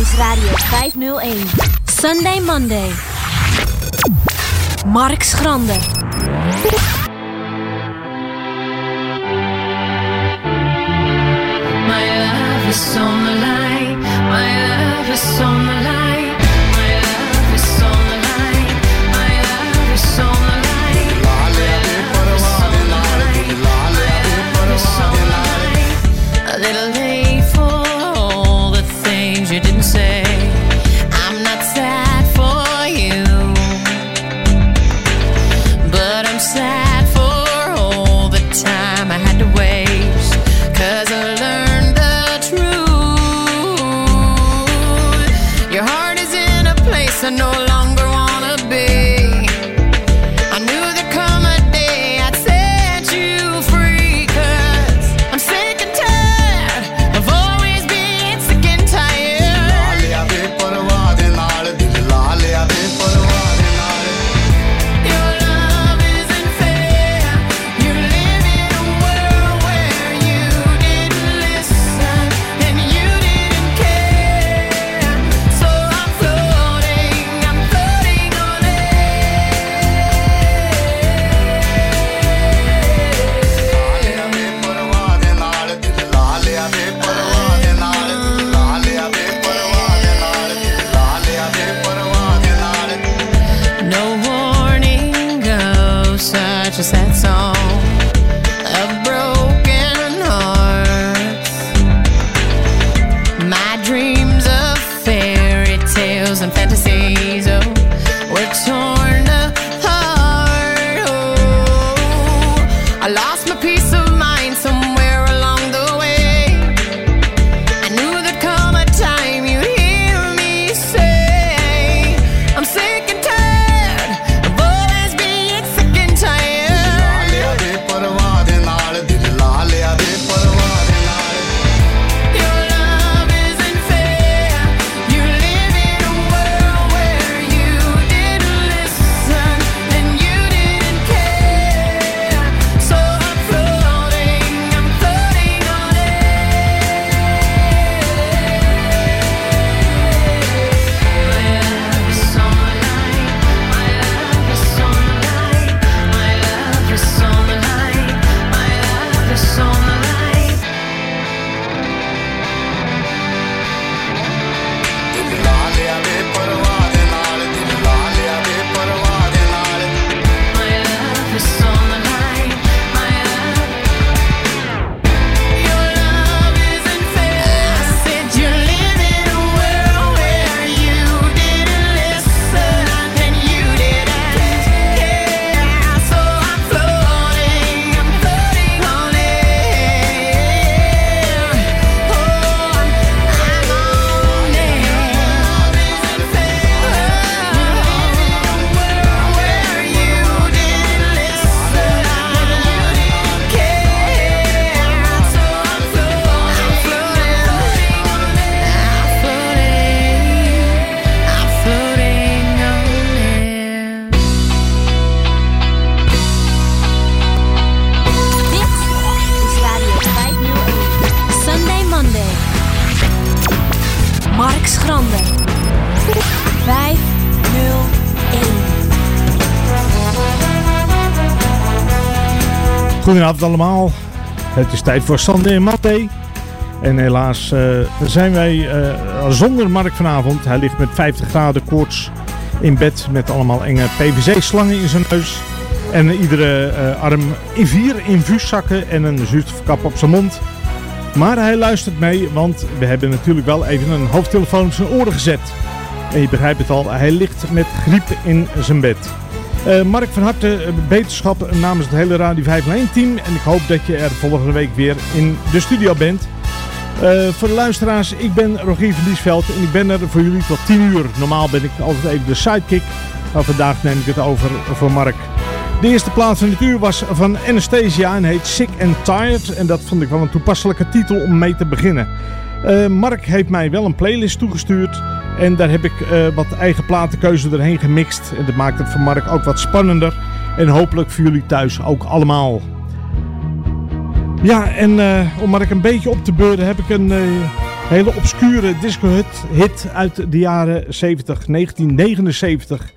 is Radio 501. Sunday Monday. Mark Schrander. My love is on the line. My love is on the line. Goedenavond allemaal. Het is tijd voor Sunday Monday. En helaas uh, zijn wij uh, zonder Mark vanavond. Hij ligt met 50 graden koorts in bed met allemaal enge PVC-slangen in zijn neus. En iedere uh, arm in vier infuuszakken en een zuurstofkap op zijn mond. Maar hij luistert mee, want we hebben natuurlijk wel even een hoofdtelefoon op zijn oren gezet. En je begrijpt het al, hij ligt met griep in zijn bed. Uh, Mark van harte uh, beterschap namens het hele Radio 501 team. En ik hoop dat je er volgende week weer in de studio bent. Uh, voor de luisteraars, ik ben Rogier van Diesveld en ik ben er voor jullie tot 10 uur. Normaal ben ik altijd even de sidekick, maar vandaag neem ik het over voor Mark. De eerste plaats van het uur was van Anastasia en heet Sick and Tired. En dat vond ik wel een toepasselijke titel om mee te beginnen. Mark heeft mij wel een playlist toegestuurd. En daar heb ik uh, wat eigen platenkeuze erheen gemixt. En dat maakt het voor Mark ook wat spannender. En hopelijk voor jullie thuis ook allemaal. Ja, en uh, om Mark een beetje op te beuren heb ik een uh, hele obscure disco-hit uit de jaren 70, 1979.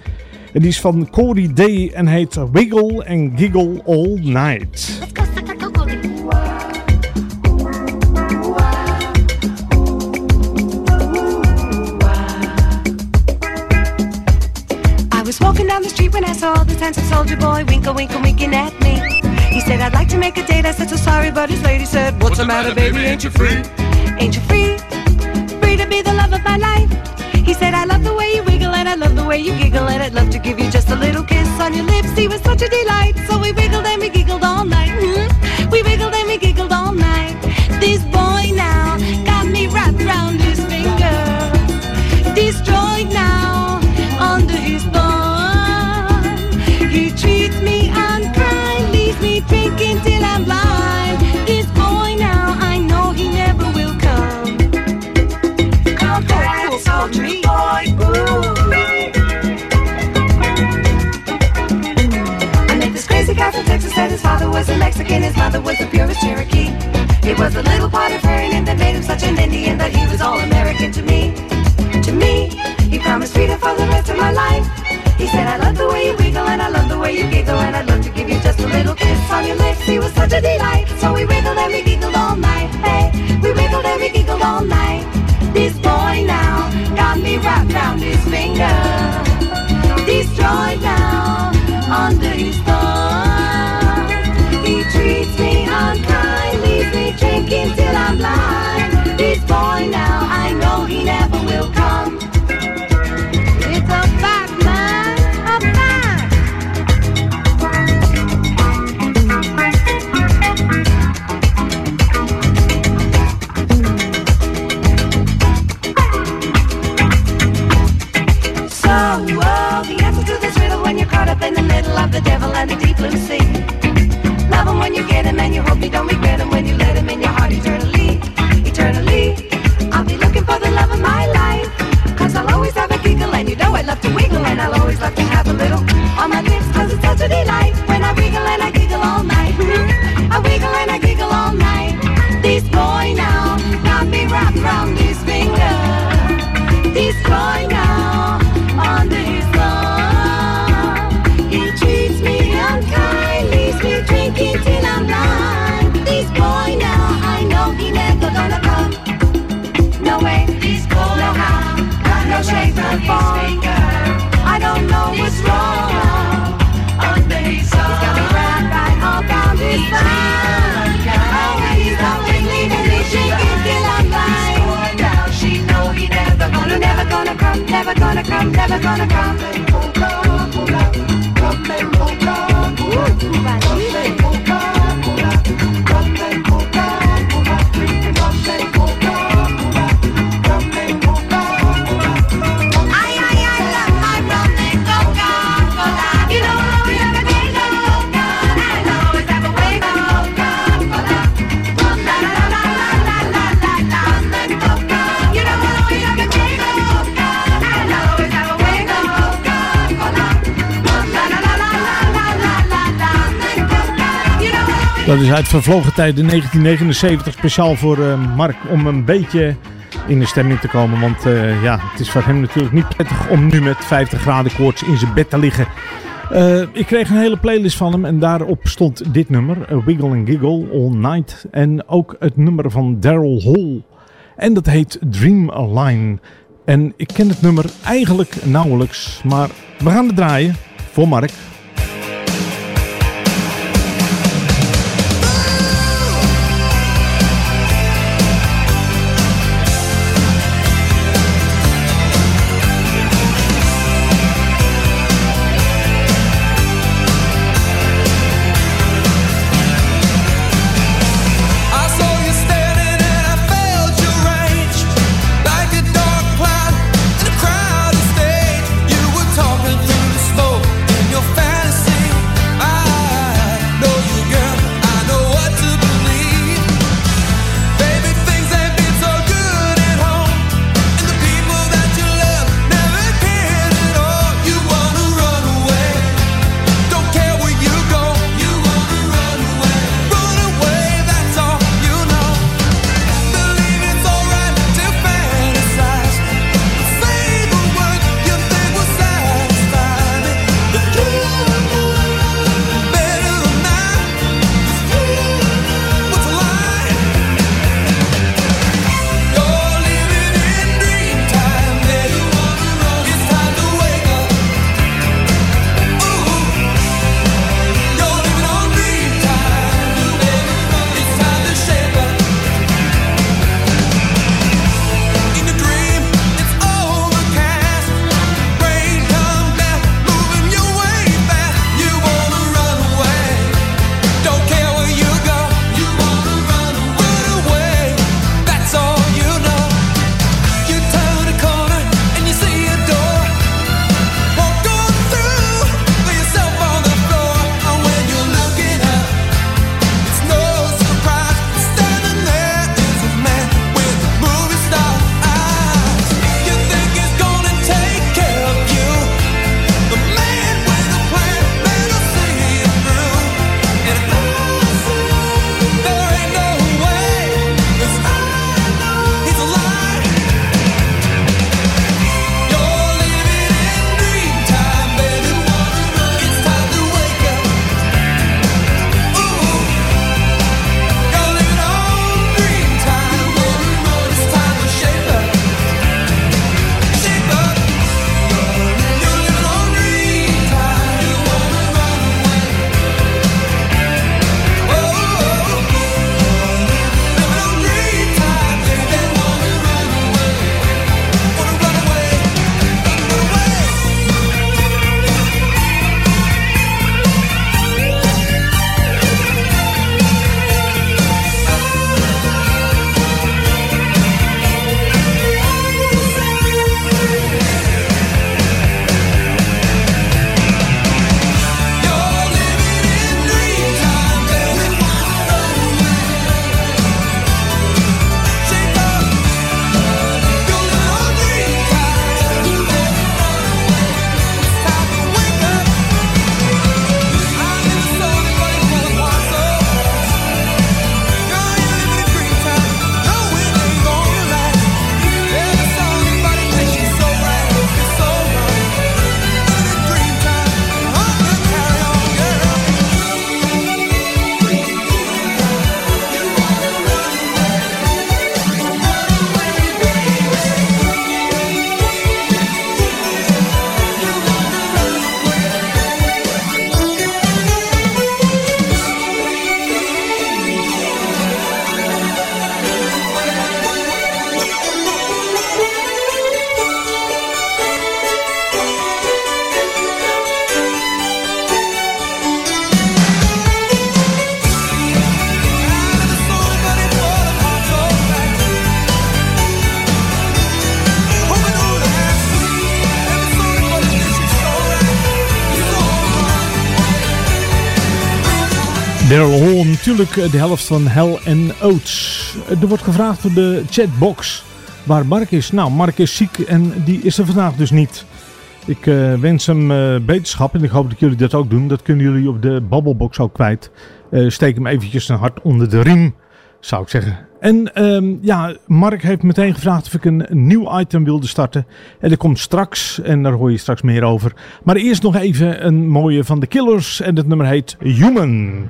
En die is van Corey Day en heet Wiggle and Giggle All Night. Down the street when I saw this handsome soldier boy winkle, winkle, winking at me. He said, I'd like to make a date. I said, so sorry, but his lady said, What's, What's the matter, baby? Ain't you free? Ain't you free? Free to be the love of my life. He said, I love the way you wiggle and I love the way you giggle and I'd love to give you just a little kiss on your lips. He was such a delight. So we wiggled and we giggled all night. Mm-hmm. We wiggled said his father was a Mexican, his mother was the purest Cherokee. It was a little part of her him that made him such an Indian that he was all American to me. To me, he promised freedom for the rest of my life. He said, I love the way you wiggle and I love the way you giggle and I'd love to give you just a little kiss on your lips. He was such a delight, so we wiggled and we giggled all night. Hey, we wiggled and we giggled all night. This boy now got me wrapped round his finger. Destroyed now under his thumb. Treats me unkind, leaves me drinking till I'm blind. This boy now, I know he never will come. It's a fact, man, a. So, oh, the answer to this riddle when you're caught up in the middle of the devil and the deep blue get him and you hope you don't regret him when you let him in your heart eternally, eternally. I'll be looking for the love of my life. Cause I'll always have a giggle and you know I love to wiggle and I'll always love to gonna come. Dat is uit vervlogen tijd in 1979 speciaal voor eh, Mark om een beetje in de stemming te komen. Want eh, ja, het is voor hem natuurlijk niet prettig om nu met 50 graden koorts in zijn bed te liggen. Eh, ik kreeg een hele playlist van hem en daarop stond dit nummer, Wiggle and Giggle All Night. En ook het nummer van Daryl Hall. En dat heet Dream Line. En ik ken het nummer eigenlijk nauwelijks, maar we gaan het draaien voor Mark. Natuurlijk eh, de helft van Hell and Oates. Eh, Er wordt gevraagd door de chatbox waar Mark is. Nou, Mark is ziek en die is er vandaag dus niet. Ik eh, wens hem eh, beterschap en ik hoop dat jullie dat ook doen. Dat kunnen jullie op de babbelbox ook kwijt. Steek hem eventjes een hart onder de riem, zou ik zeggen. En ehm, ja, Mark heeft meteen gevraagd of ik een nieuw item wilde starten. En dat komt straks en daar hoor je straks meer over. Maar eerst nog even een mooie van de Killers en het nummer heet Human.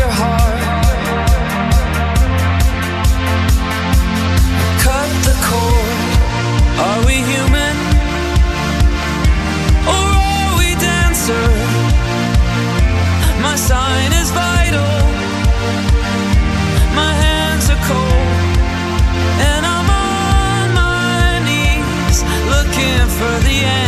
for the answer.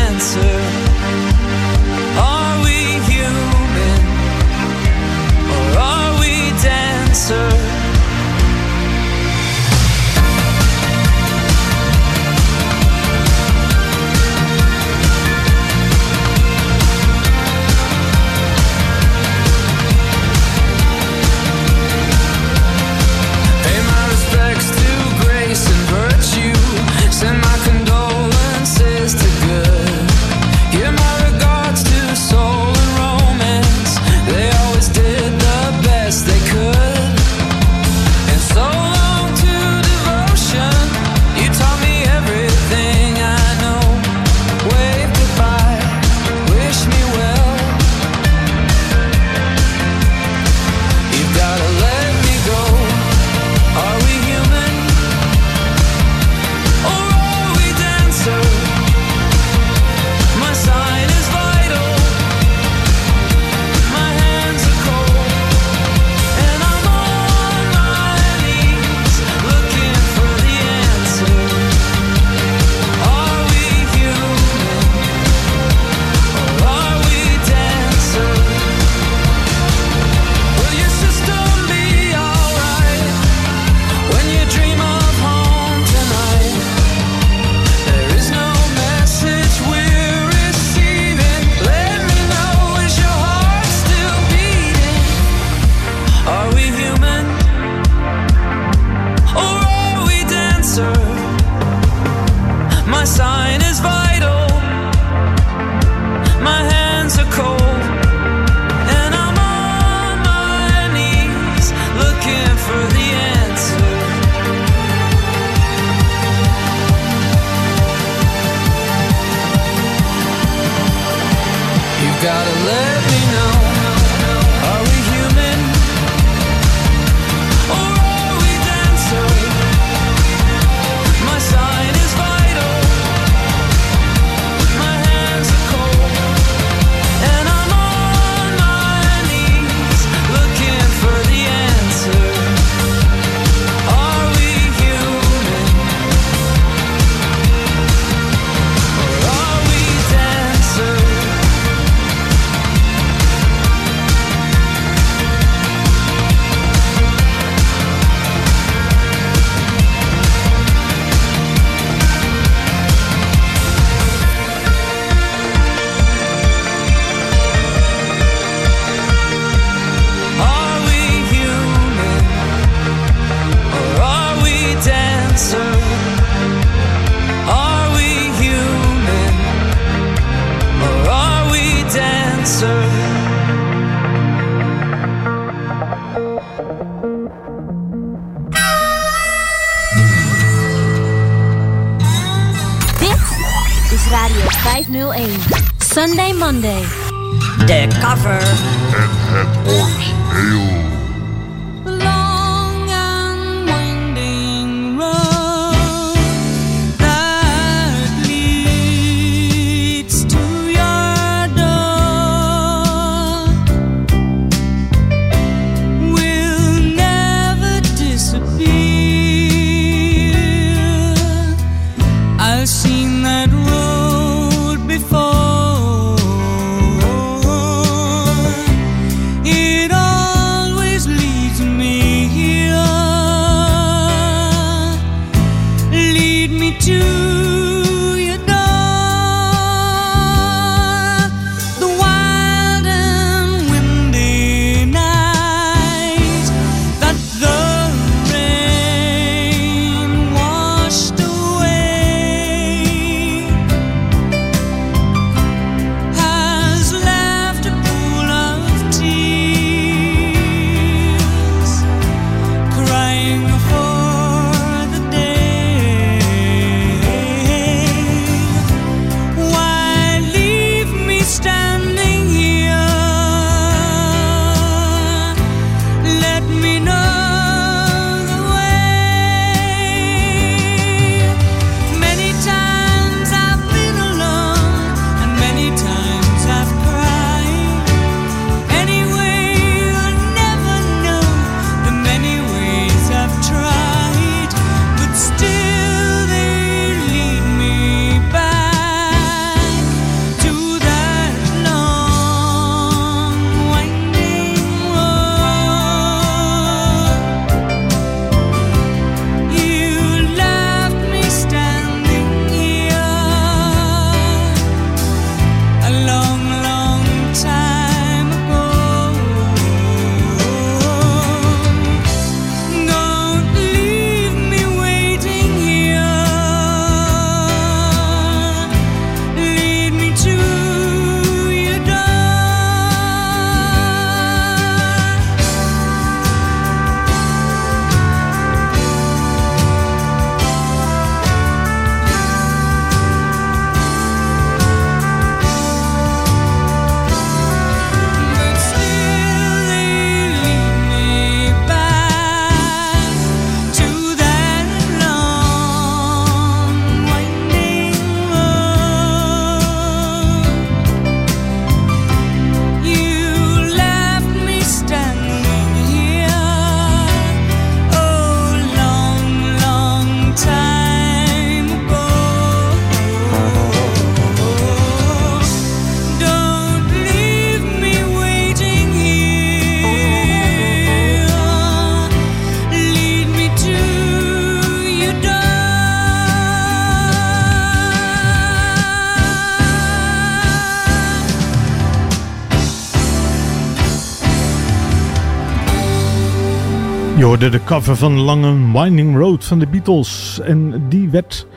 De cover van Lange Winding Road van de Beatles. En die werd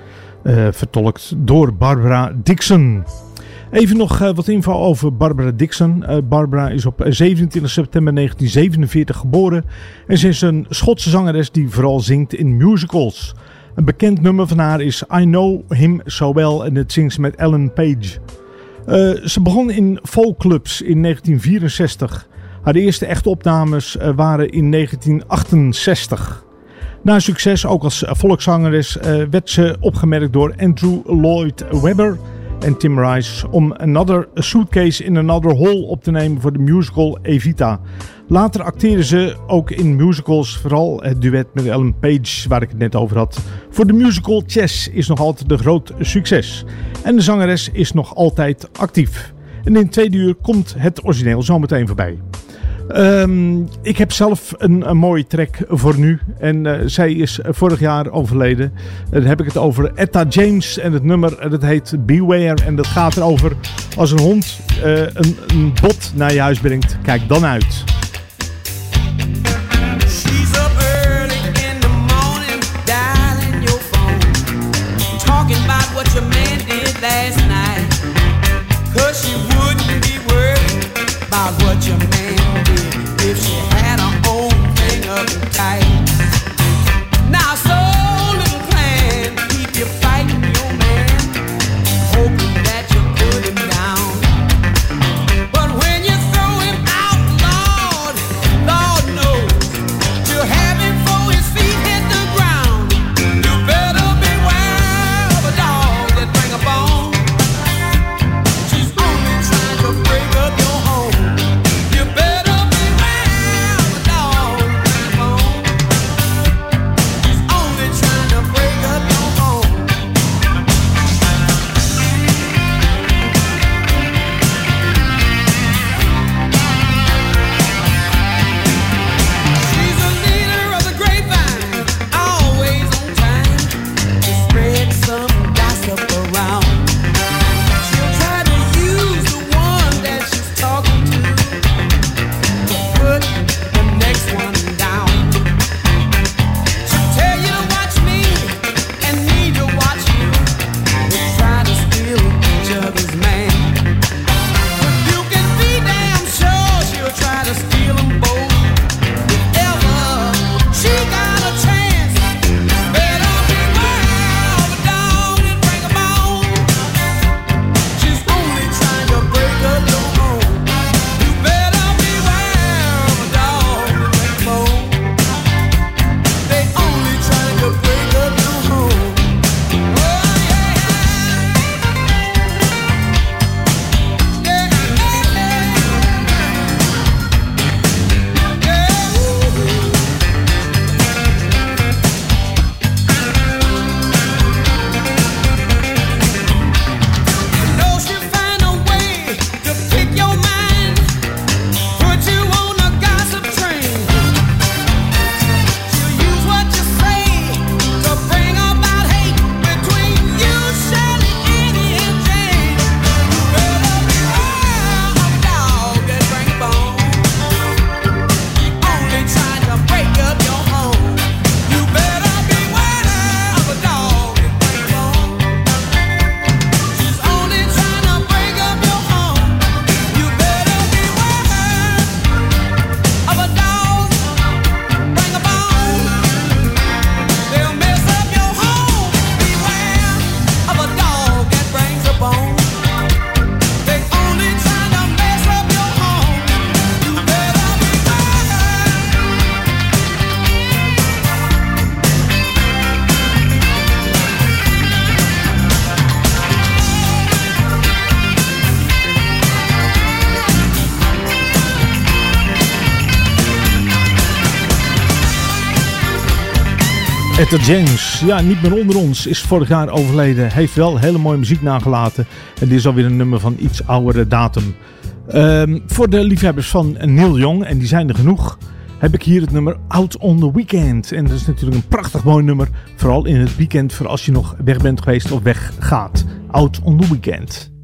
uh, vertolkt door Barbara Dixon. Even nog uh, wat info over Barbara Dixon. Uh, Barbara is op 27 september 1947 geboren. En ze is een Schotse zangeres die vooral zingt in musicals. Een bekend nummer van haar is I Know Him So Well. En het zingt ze met Ellen Page. ze begon in folkclubs in 1964. Haar eerste echte opnames eh, waren in 1968. Na succes, ook als volkszangeres, eh, werd ze opgemerkt door Andrew Lloyd Webber en Tim Rice om Another Suitcase in Another Hall op te nemen voor de musical Evita. Later acteerde ze ook in musicals, vooral het duet met Ellen Page waar ik het net over had. Voor de musical Chess is nog altijd een groot succes. En de zangeres is nog altijd actief. En in tweede uur komt het origineel zometeen voorbij. Um, ik heb zelf een, een, mooie track voor nu. En uh, zij is vorig jaar overleden. Dan heb ik het over Etta James. En het nummer dat heet Beware. En dat gaat erover als een hond uh, een, een bot naar je huis brengt. Kijk dan uit. Etta James, ja, niet meer onder ons, is vorig jaar overleden. Heeft wel hele mooie muziek nagelaten. En dit is alweer een nummer van iets oudere datum. Ehm, voor de liefhebbers van Neil Young, en die zijn er genoeg, heb ik hier het nummer Out on the Weekend. En dat is natuurlijk een prachtig mooi nummer. Vooral in het weekend, voor als je nog weg bent geweest of weggaat. Out on the Weekend.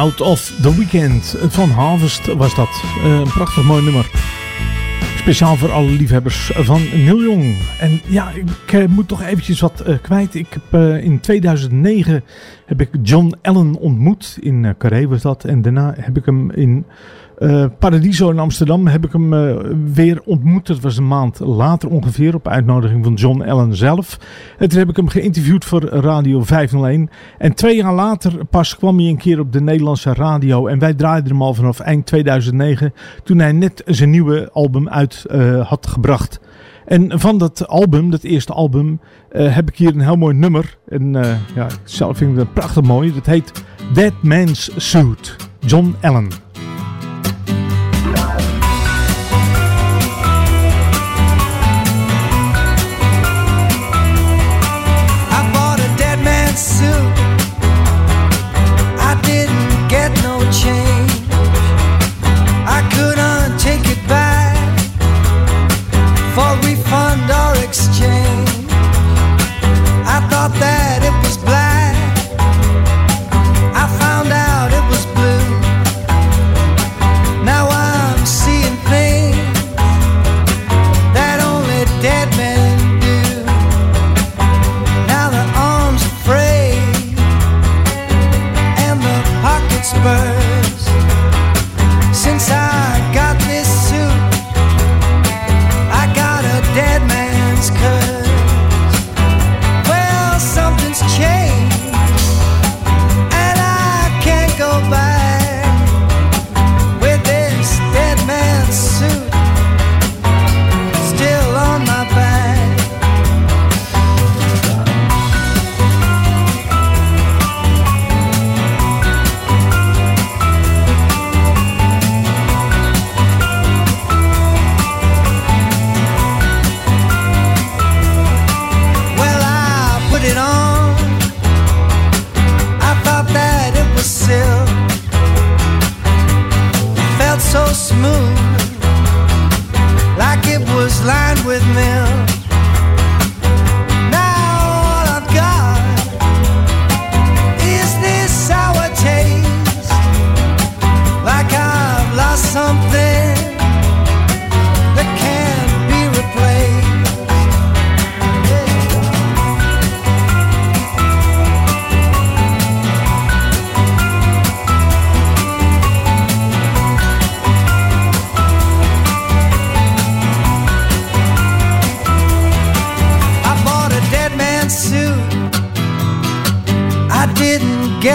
Out of the Weekend van Harvest was dat. Eh, een prachtig mooi nummer. Speciaal voor alle liefhebbers van Neil Young. En ja, ik eh, moet toch eventjes wat eh, kwijt. Ik heb, in 2009 heb ik John Allen ontmoet. In Carré was dat. En daarna heb ik hem in eh, Paradiso in Amsterdam heb ik hem eh, weer ontmoet. Dat was een maand later ongeveer op uitnodiging van John Allen zelf. En toen heb ik hem geïnterviewd voor Radio 501. En twee jaar later pas kwam hij een keer op de Nederlandse radio. En wij draaiden hem al vanaf eind 2009. Toen hij net zijn nieuwe album uit eh, had gebracht. En van dat album, dat eerste album, heb ik hier een heel mooi nummer. En ja, zelf vind ik het prachtig mooi. Dat heet Dead Man's Suit. John Allen.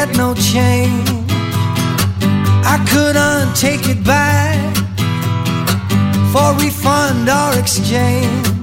Didn't no change. I couldn't take it back for refund or exchange.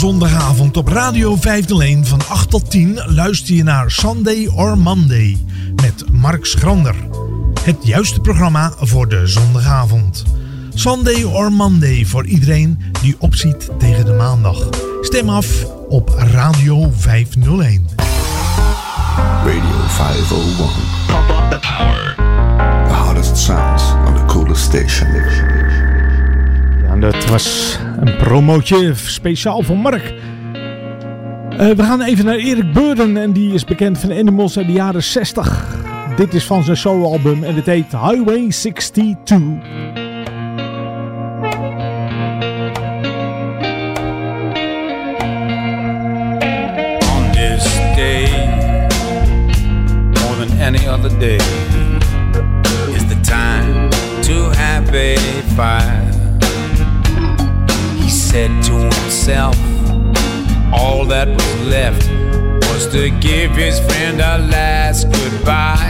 zondagavond op Radio 501 van 8 tot 10 luister je naar Sunday or Monday met Mark Schrander. Het juiste programma voor de zondagavond. Sunday or Monday voor iedereen die opziet tegen de maandag. Stem af op Radio 501. Radio 501. Pump up the power. The hottest sounds on the coolest station. Dat was een promotje speciaal voor Mark. Eh, we gaan even naar Erik Beurden. En die is bekend van Animals uit de jaren 60. Dit is van zijn soloalbum en het heet Highway 62. to give his friend a last goodbye.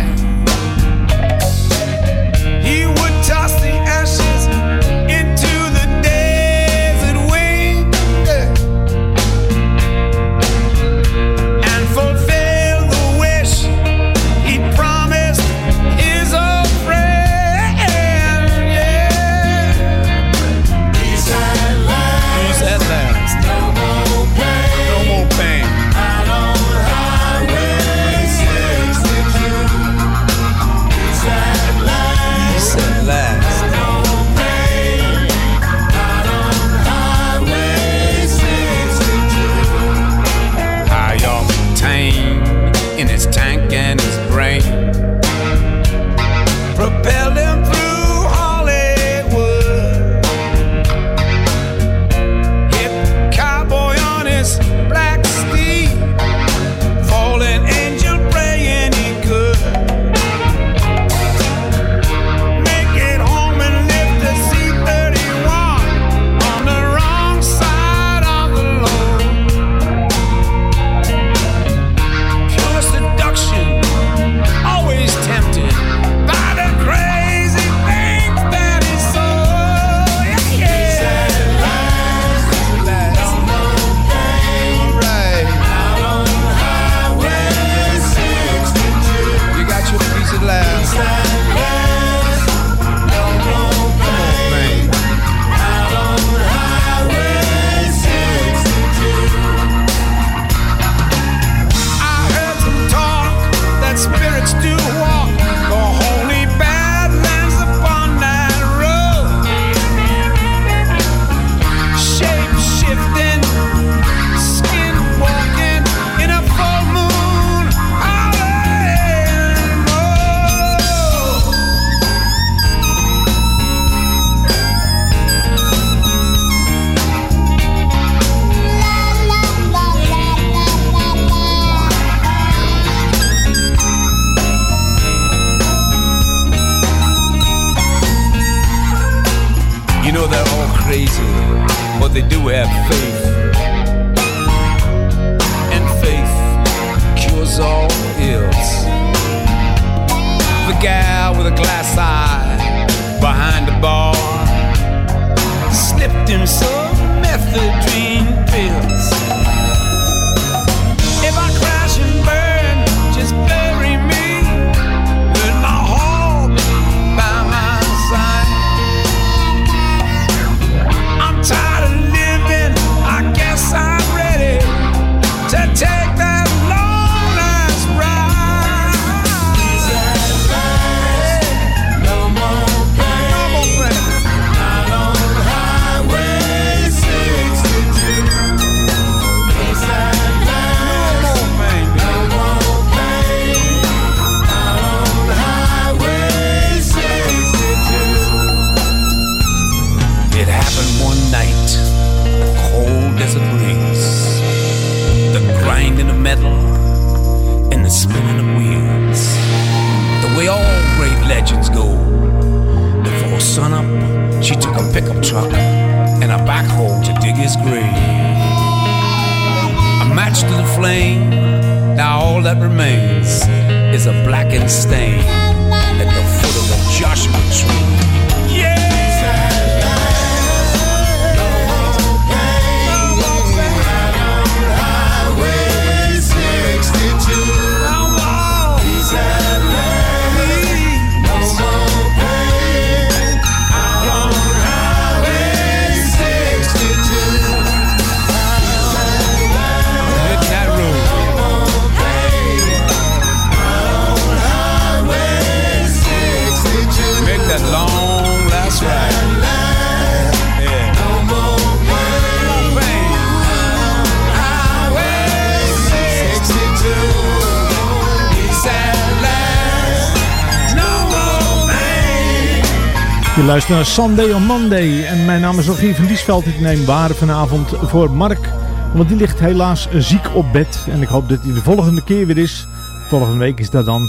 Luistert naar Sunday on Monday en mijn naam is Rogier van Diesveld. Ik neem waar vanavond voor Mark, want die ligt helaas ziek op bed. En ik hoop dat hij de volgende keer weer is. Volgende week is dat dan.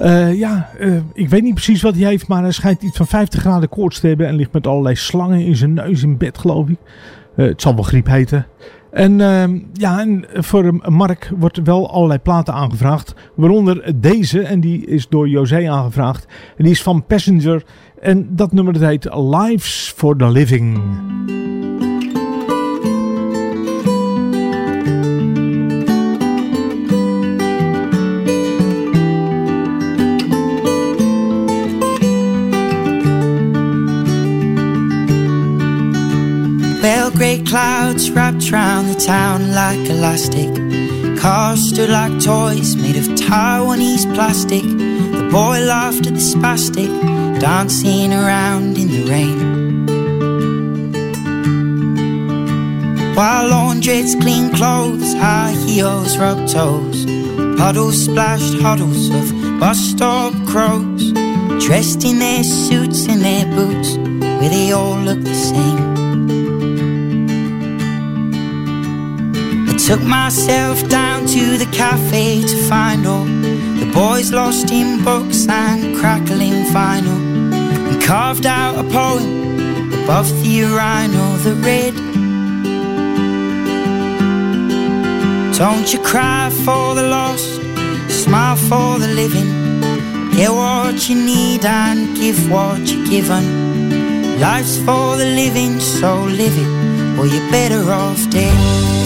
Uh, ja, uh, ik weet niet precies wat hij heeft, maar hij schijnt iets van 50 graden koorts te hebben en ligt met allerlei slangen in zijn neus in bed, geloof ik. Uh, het zal wel griep heten. En uh, ja, en voor Mark wordt wel allerlei platen aangevraagd. Waaronder deze, en die is door José aangevraagd. En die is van Passenger. En dat nummer dat heet Lives for the Living. Well, grey clouds wrapped round the town like elastic. Cars stood like toys made of Taiwanese plastic. Boy laughed at the spastic, dancing around in the rain. While laundrettes clean clothes, high heels rub toes. Puddles splashed huddles of bus stop crows. Dressed in their suits and their boots, where they all look the same. I took myself down to the cafe to find all boys lost in books and crackling vinyl, and carved out a poem above the urinal that read. Don't you cry for the lost, smile for the living. Get what you need and give what you're given. Life's for the living, so live it, or you're better off dead.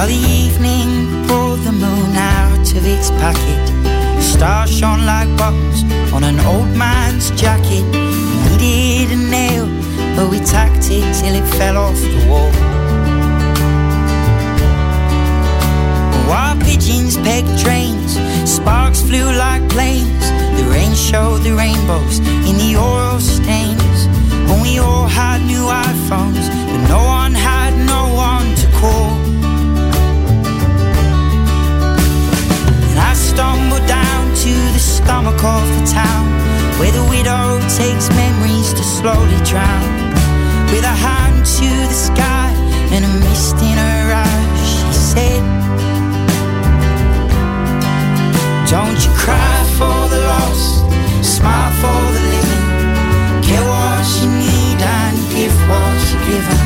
While the evening pulled the moon out of its packet Stars shone like buttons on an old man's jacket. We needed a nail, but we tacked it till it fell off the wall. While pigeons pegged trains, sparks flew like planes. The rain showed the rainbows in the oil stains. When we all had new iPhones, but no one had no one to call stumble down to the stomach of the town Where the widow takes memories to slowly drown. With a hand to the sky and a mist in her eyes She said Don't you cry for the lost, smile for the living. Get what you need and give what you're given.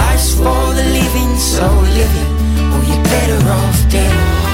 Life's for the living, so live it Or you're better off dead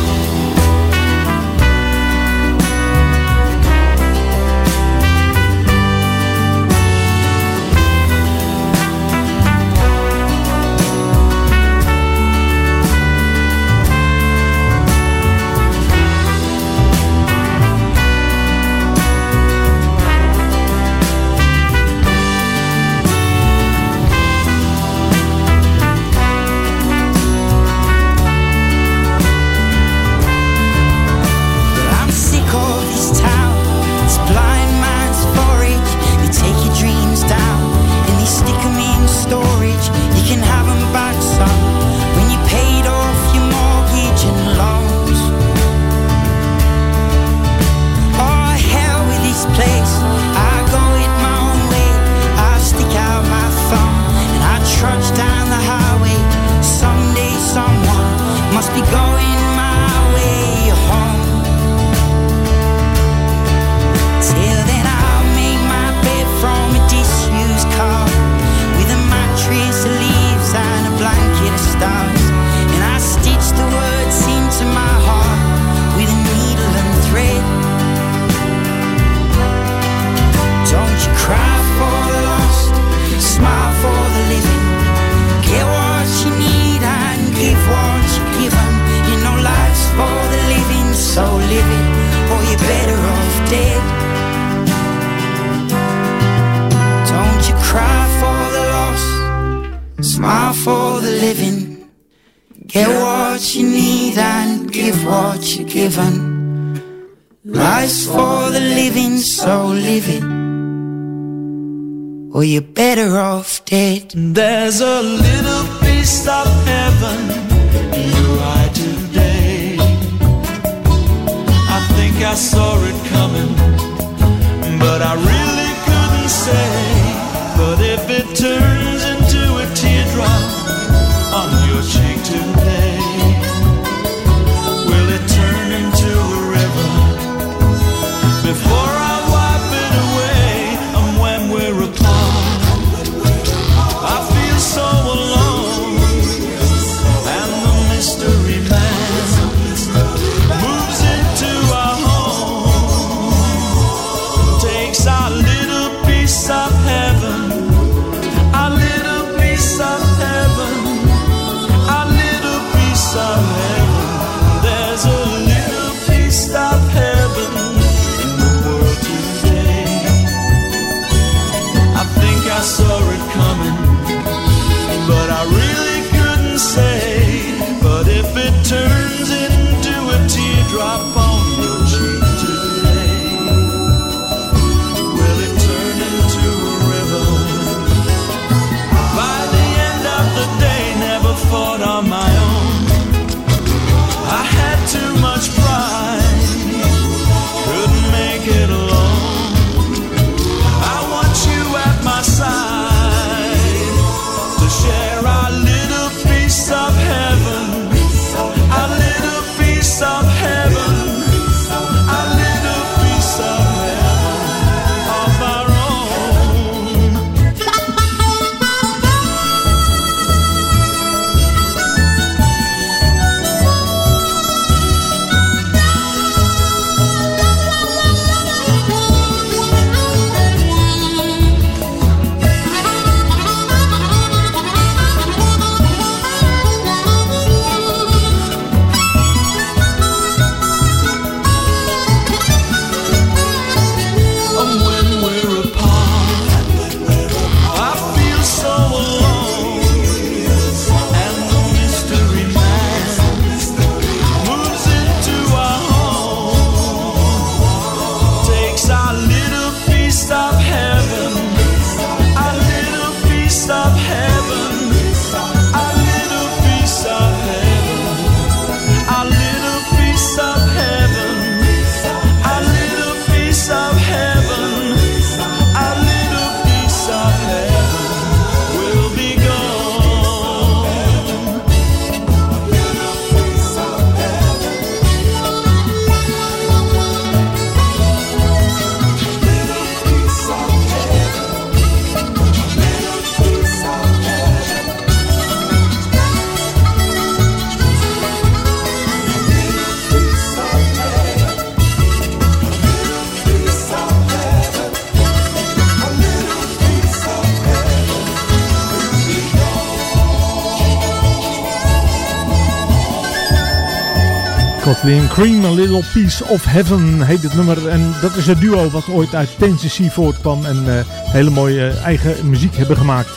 In Cream, A Little Piece of Heaven heet het nummer. En dat is het duo wat ooit uit Tennessee voortkwam en eh, hele mooie eh, eigen muziek hebben gemaakt.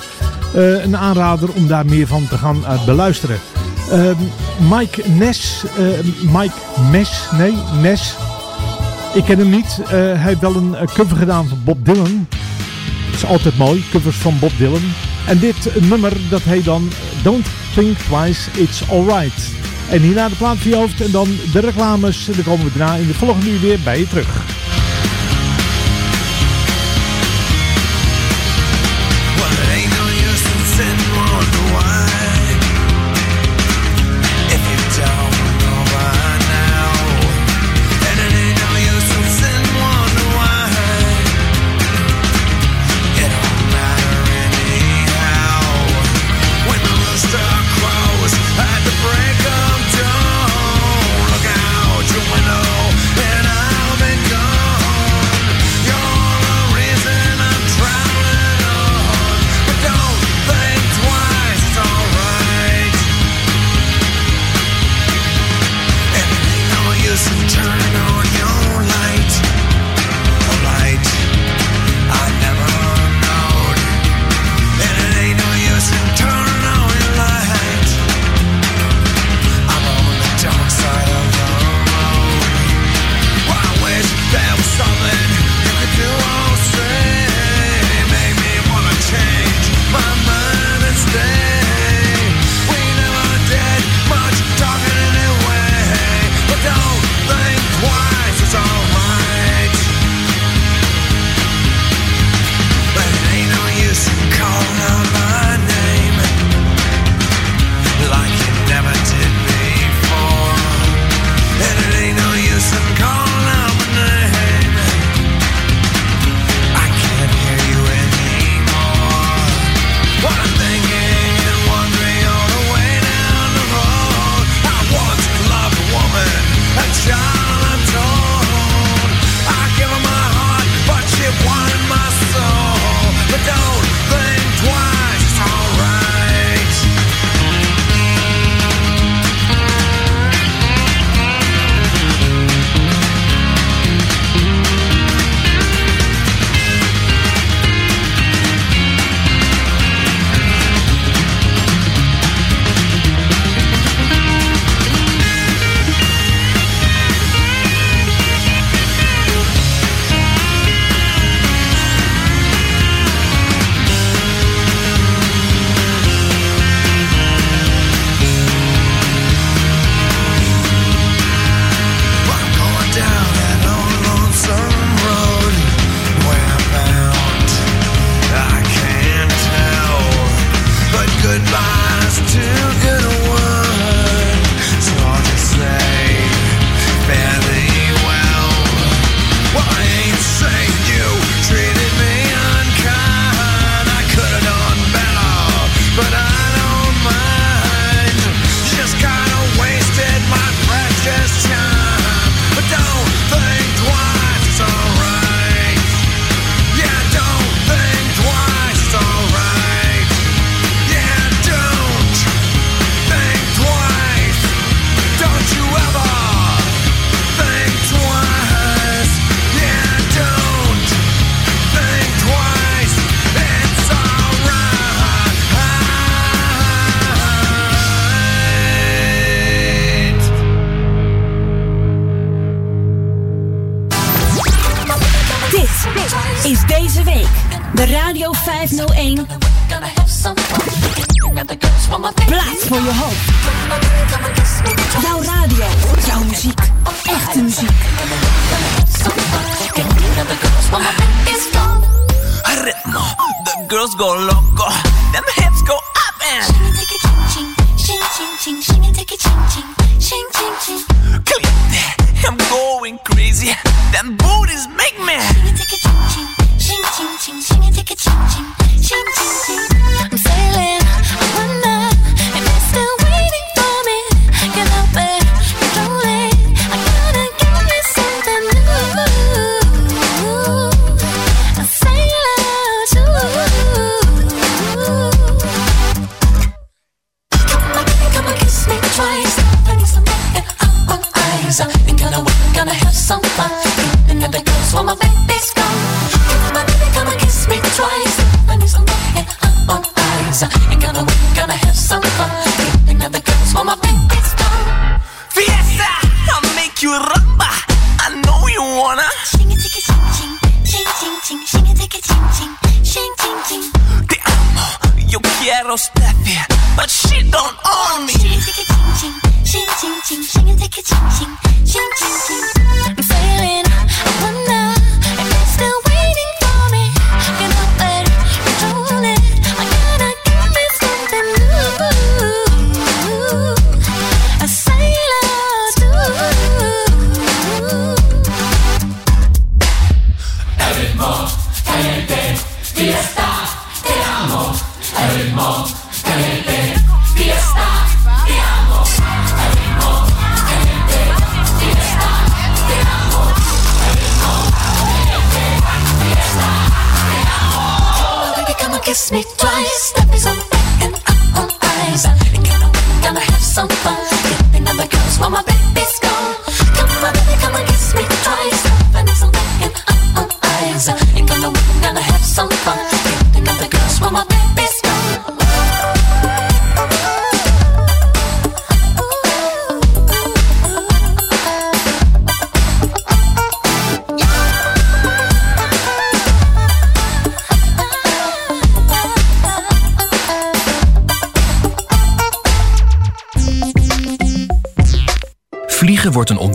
Eh, een aanrader om daar meer van te gaan beluisteren. Ehm, Mike Nes, Mike Nes nee, Nes. Ik ken hem niet. hij heeft wel een cover gedaan van Bob Dylan. Dat is altijd mooi, covers van Bob Dylan. En dit nummer, dat heet dan Don't Think Twice, It's Alright. En hierna de plaat voor je hoofd en dan de reclames. En dan komen we daarna in de volgende uur weer bij je terug.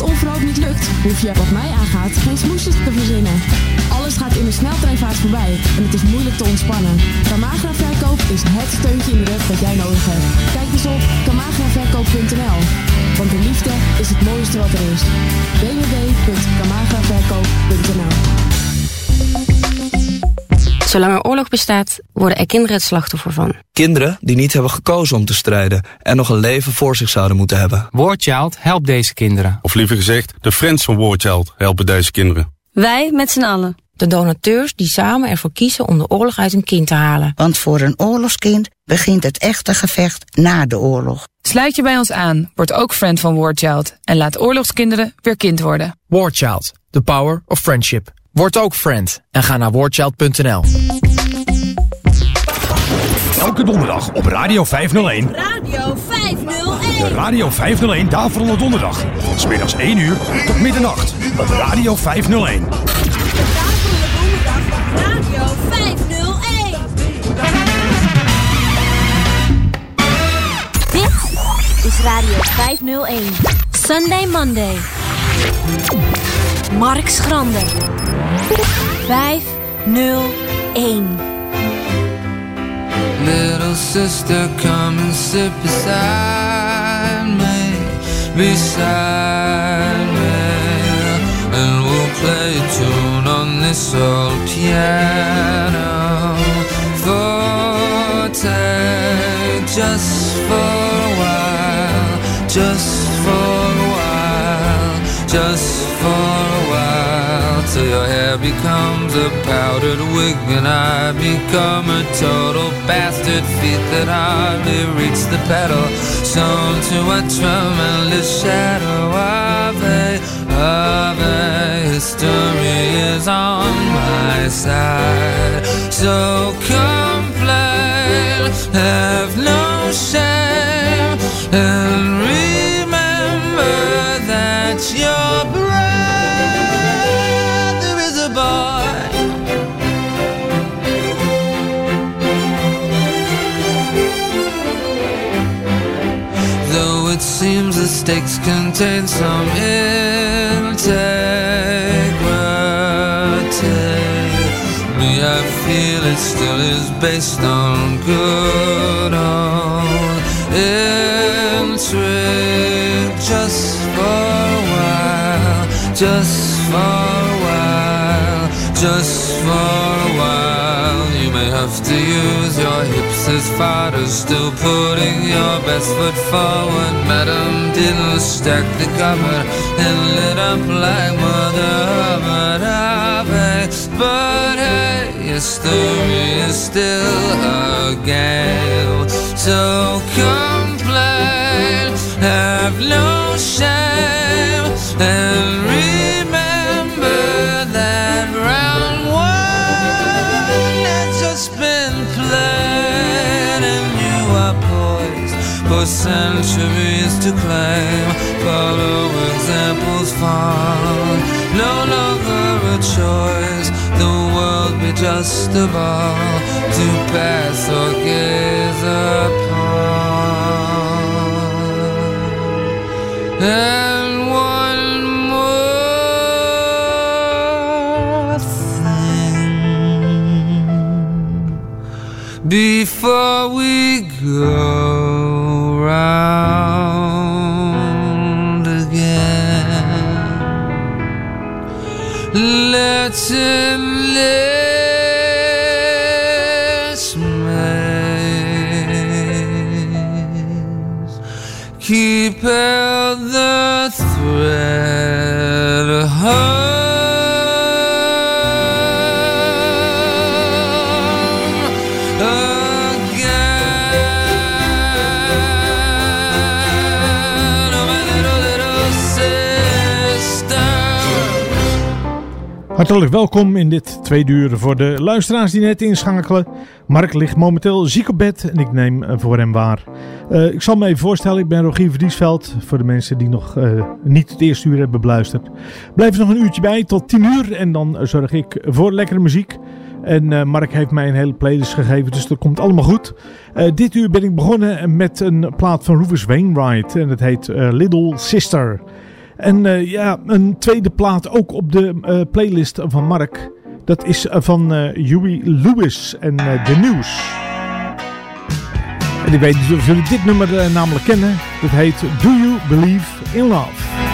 Dat onverhoopt niet lukt, hoef je, wat mij aangaat, geen smoesjes te verzinnen. Alles gaat in een sneltreinvaart voorbij en het is moeilijk te ontspannen. Kamagra Verkoop is het steuntje in de rug dat jij nodig hebt. Kijk eens op kamagraverkoop.nl, want de liefde is het mooiste wat er is. www.kamagraverkoop.nl Zolang er oorlog bestaat, worden er kinderen het slachtoffer van. Kinderen die niet hebben gekozen om te strijden en nog een leven voor zich zouden moeten hebben. Warchild helpt deze kinderen. Of liever gezegd, de friends van Warchild helpen deze kinderen. Wij met z'n allen. De donateurs die samen ervoor kiezen om de oorlog uit een kind te halen. Want voor een oorlogskind begint het echte gevecht na de oorlog. Sluit je bij ons aan, word ook friend van Warchild en laat oorlogskinderen weer kind worden. Warchild, the power of friendship. Word ook friend en ga naar warchild.nl. Elke donderdag op Radio 501. Radio 501. De Radio 501 Daverende Donderdag. Van smiddags 1 uur tot middernacht. Op Radio 501. Radio 501. Dit is Radio 501. Sunday Monday. Mark Schrander. 501. Little sister, come and sit beside me, beside me. And we'll play a tune on this old piano. Forte, just for just for a while. Till your hair becomes a powdered wig and I become a total bastard. Feet that hardly reach the pedal, sewn to a tremendous shadow. of a of a history is on my side. So complain, have no shame, and remember your brother is a boy. Though it seems the stakes contain some integrity, me I feel it still is based on good old intrigue. Just for just for a while, just for a while. You may have to use your hips as fodder, still putting your best foot forward. Madam didn't stack the cupboard and lit up like Mother Hubbard. Ave, But hey, history is still a game. So complain, have no shame, for centuries to claim. Follow examples far, no longer a choice. The world be just a ball to pass or gaze upon. And before we go round again. Let's Hartelijk welkom in dit tweede uur voor de luisteraars die net inschakelen. Mark ligt momenteel ziek op bed en ik neem eh, voor hem waar. Eh, ik zal me even voorstellen, ik ben Rogier Verdiesveld. Voor de mensen die nog eh, niet het eerste uur hebben beluisterd. Blijf nog een uurtje bij tot 10 uur en dan zorg ik voor lekkere muziek. En Mark heeft mij een hele playlist gegeven, dus dat komt allemaal goed. Dit uur ben ik begonnen met een plaat van Rufus Wainwright en het heet Little Sister. En eh, ja, een tweede plaat ook op de eh, playlist van Mark. Dat is eh, van eh Huey Lewis en The News. En ik weet niet of jullie dit nummer namelijk kennen. Dat heet Do You Believe in Love?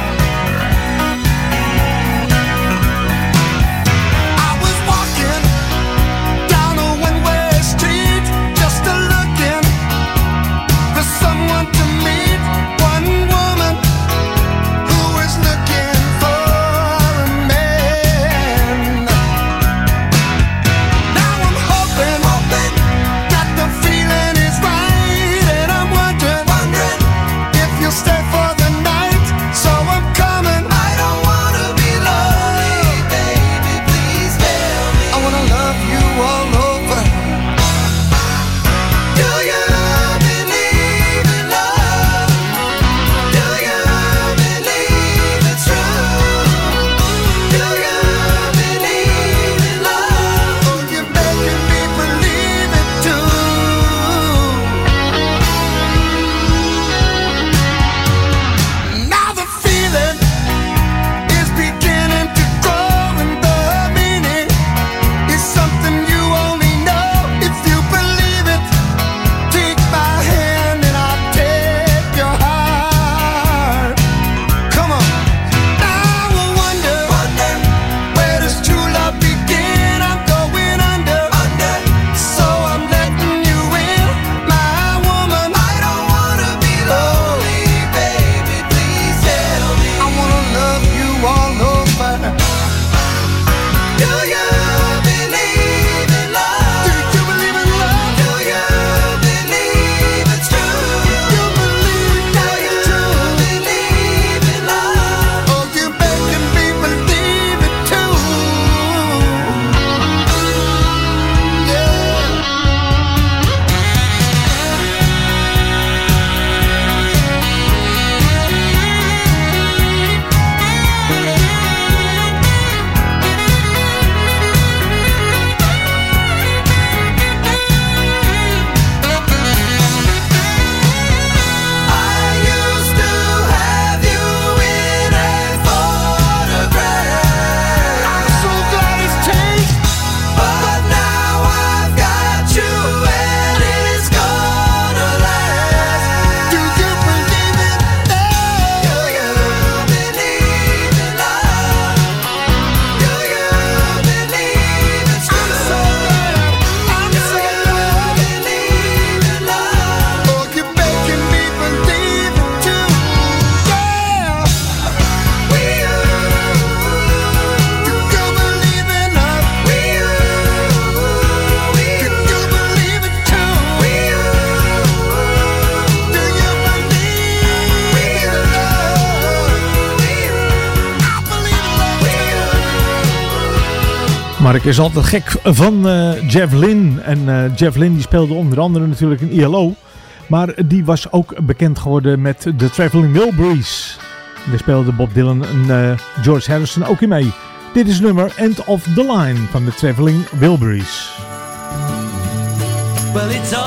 ik is altijd gek van uh, Jeff Lynn. En uh, Jeff Lynn die speelde onder andere natuurlijk een ILO. Maar die was ook bekend geworden met de Traveling Wilburys. Daar speelde Bob Dylan en eh, George Harrison ook in mee. Dit is nummer End of the Line van de Traveling Wilburys. Well, it's all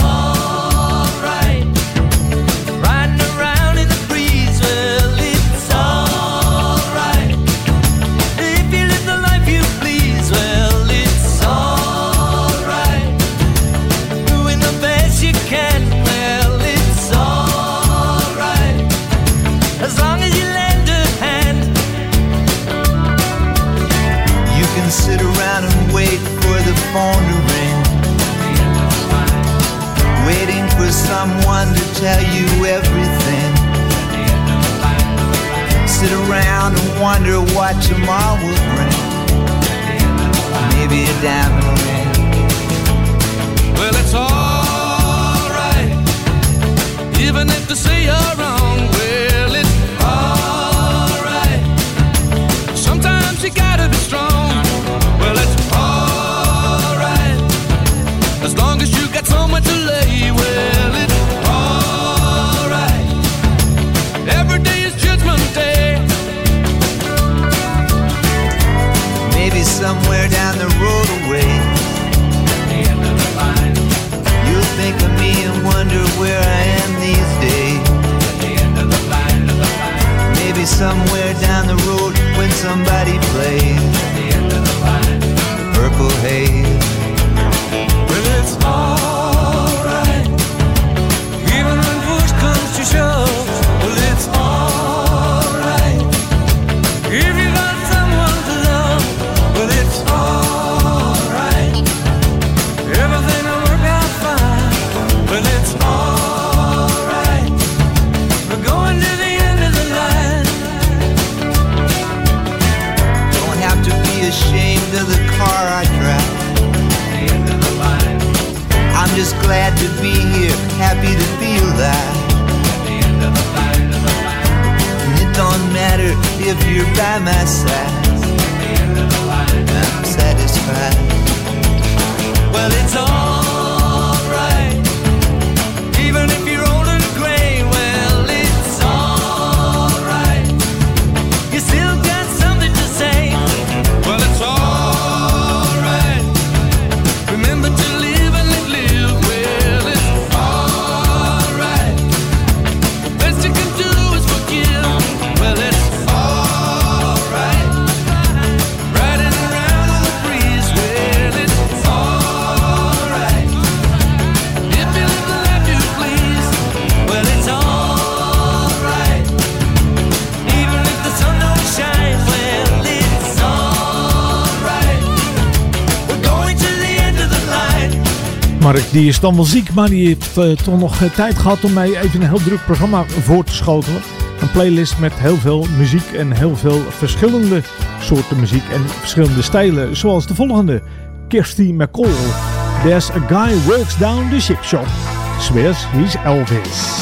is dan wel ziek, maar die heeft eh, toch nog eh, tijd gehad om mij even een heel druk programma voor te schotelen. Een playlist met heel veel muziek en heel veel verschillende soorten muziek en verschillende stijlen. Zoals de volgende, Kirsty McCall. There's a guy works down the ship shop. Swears is Elvis.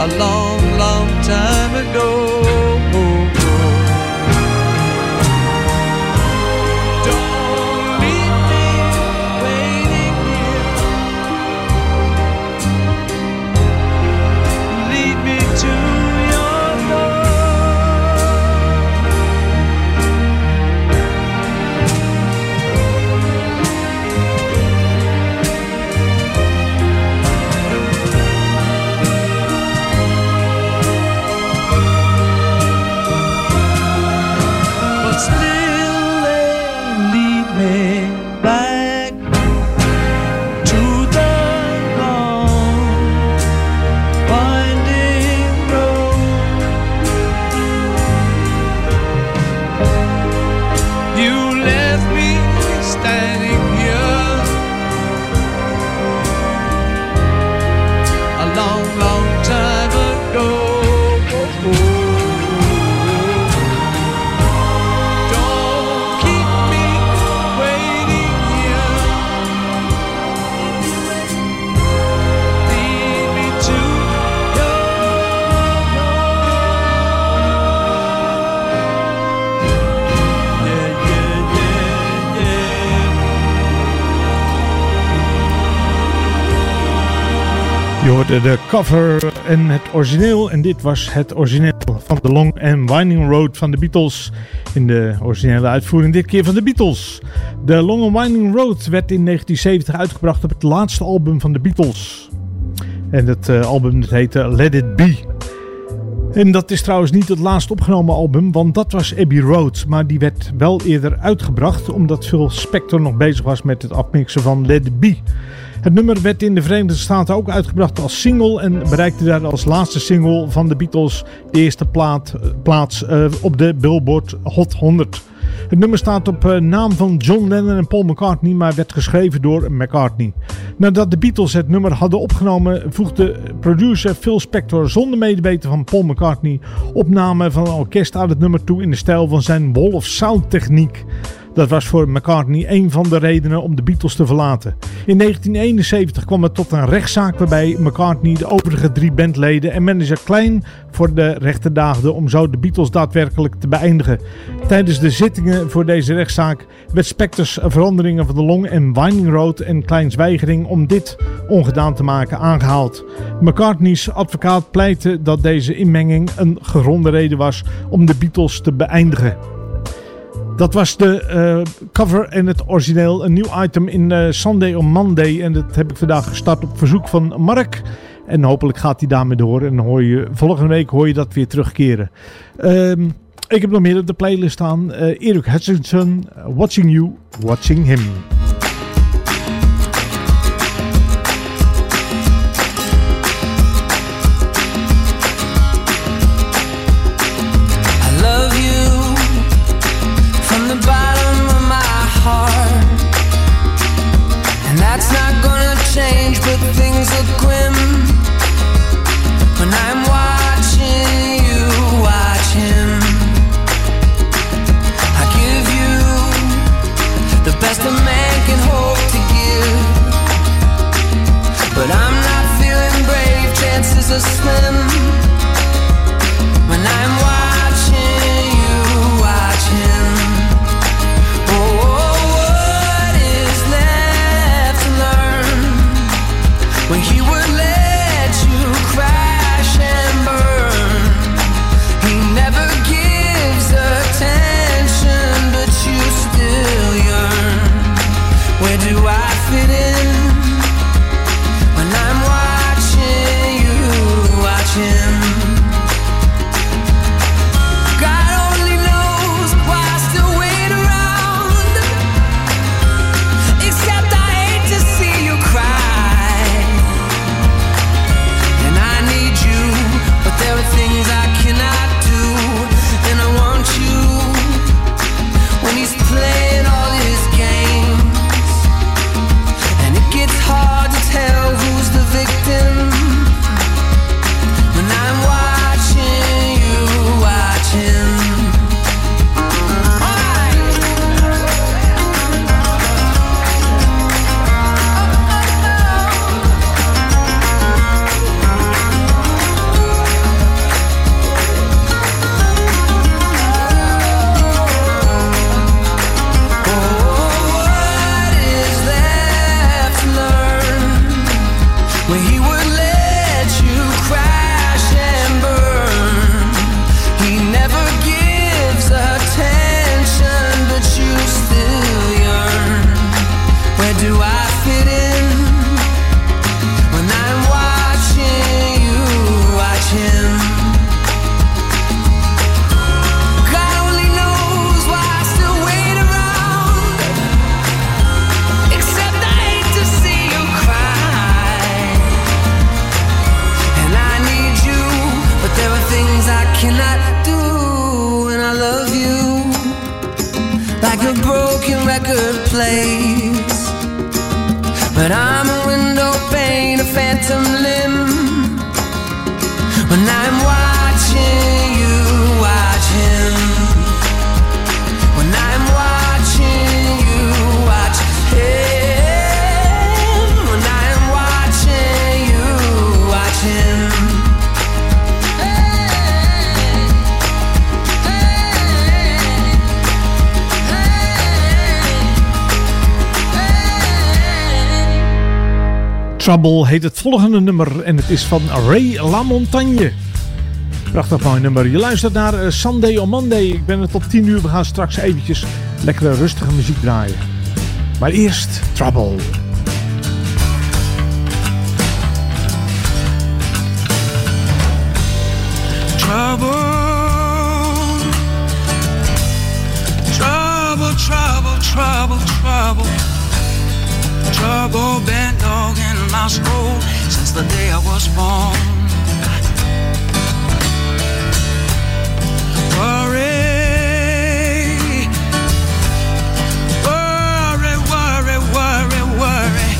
A long, long time ago. De cover en het origineel. En dit was het origineel van The Long and Winding Road van de Beatles. In de originele uitvoering dit keer van de Beatles. The Long and Winding Road werd in 1970 uitgebracht op het laatste album van de Beatles. En het eh, album heette Let It Be. En dat is trouwens niet het laatst opgenomen album, want dat was Abbey Road. Maar die werd wel eerder uitgebracht, omdat Phil Spector nog bezig was met het afmixen van Let It Be. Het nummer werd in de Verenigde Staten ook uitgebracht als single en bereikte daar als laatste single van de Beatles de eerste plaat, plaats eh, op de Billboard Hot 100. Het nummer staat op eh, naam van John Lennon en Paul McCartney, maar werd geschreven door McCartney. Nadat de Beatles het nummer hadden opgenomen, voegde producer Phil Spector zonder medeweten van Paul McCartney opname van een orkest aan het nummer toe in de stijl van zijn Wall of Sound techniek. Dat was voor McCartney een van de redenen om de Beatles te verlaten. In 1971 kwam het tot een rechtszaak waarbij McCartney de overige drie bandleden en manager Klein voor de rechter daagde om zo de Beatles daadwerkelijk te beëindigen. Tijdens de zittingen voor deze rechtszaak werd Spectors veranderingen van de Long en Winding Road en Kleins weigering om dit ongedaan te maken aangehaald. McCartney's advocaat pleitte dat deze inmenging een gegronde reden was om de Beatles te beëindigen. Dat was de eh, cover en het origineel. Een nieuw item in eh, Sunday on Monday. En dat heb ik vandaag gestart op verzoek van Mark. En hopelijk gaat hij daarmee door. En hoor je, volgende week hoor je dat weer terugkeren. Ehm, ik heb nog meer op de playlist staan. Uh, Erik Hutchinson, Watching You, Watching Him. Things look grim Heet het volgende nummer en het is van Ray LaMontagne. Prachtig mooi nummer. Je luistert naar eh, Sunday on Monday. Ik ben er tot 10 uur. We gaan straks eventjes lekkere rustige muziek draaien. Maar eerst Trouble. Trouble, trouble, trouble, trouble, trouble, trouble dogging my soul since the day I was born. Worry, worry, worry, worry, worry,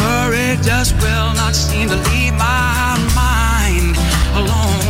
worry just will not seem to leave my mind alone.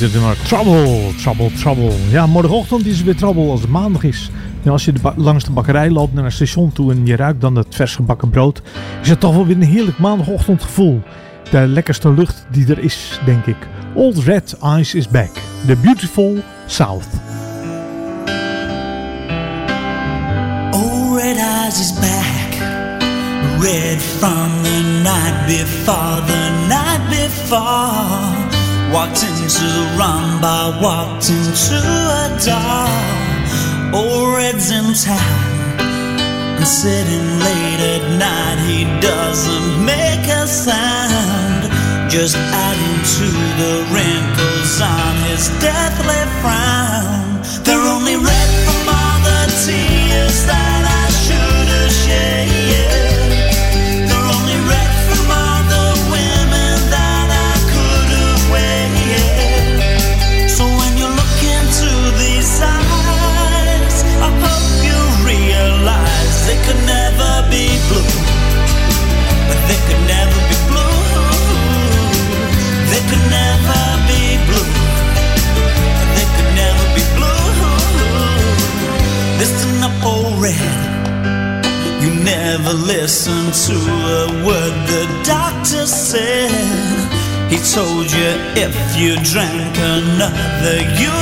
heet het nummer Trouble, Trouble, Trouble. Ja, morgenochtend is het weer Trouble als het maandag is. En als je langs de bakkerij loopt naar het station toe en je ruikt dan het vers gebakken brood, is het toch wel weer een heerlijk maandagochtendgevoel. De lekkerste lucht die er is, denk ik. Old Red Eyes is back. The Beautiful South. Old Red Eyes is back. Red from the night before, the night before. Walked into the room. bar, walked into a dark old red's in town. And sitting late at night, he doesn't make a sound. Just adding to the wrinkles on his deathly frown. you drank another you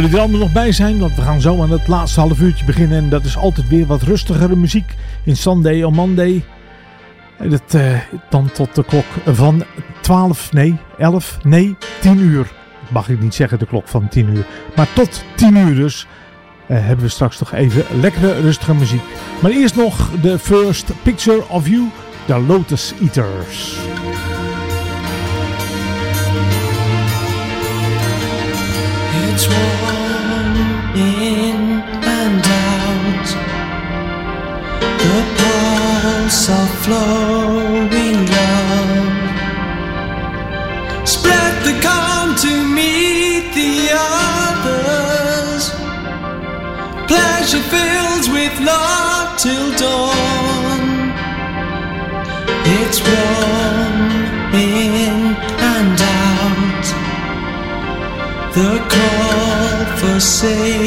jullie er allemaal nog bij zijn, want we gaan zo aan het laatste half uurtje beginnen. En dat is altijd weer wat rustigere muziek in Sunday on Monday. En dat, eh, dan tot de klok van 12, nee, 11, nee, 10 uur. Mag ik niet zeggen de klok van 10 uur. Maar tot 10 uur dus eh, hebben we straks nog even lekkere rustige muziek. Maar eerst nog de First Picture of You, de Lotus Eaters. It's in and out. The pulse of flowing love. Spread the calm to meet the others. Pleasure fills with love till dawn. It's warm in and out. The call for sacred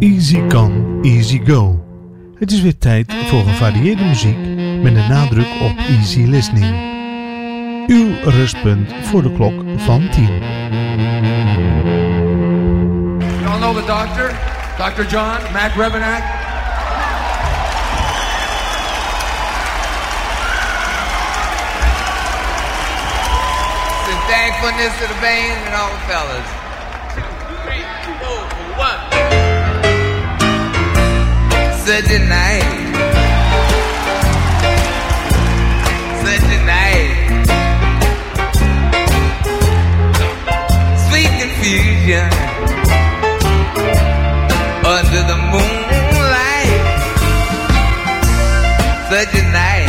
Easy come, easy go. Het is weer tijd voor gevarieerde muziek met een nadruk op easy listening. Uw rustpunt voor de klok van 10. Y'all know the doctor? Dr. John Mac? Some thankfulness to the band and all the fellas. Such a night. Such a night. Sweet confusion. Under the moonlight. Such a night.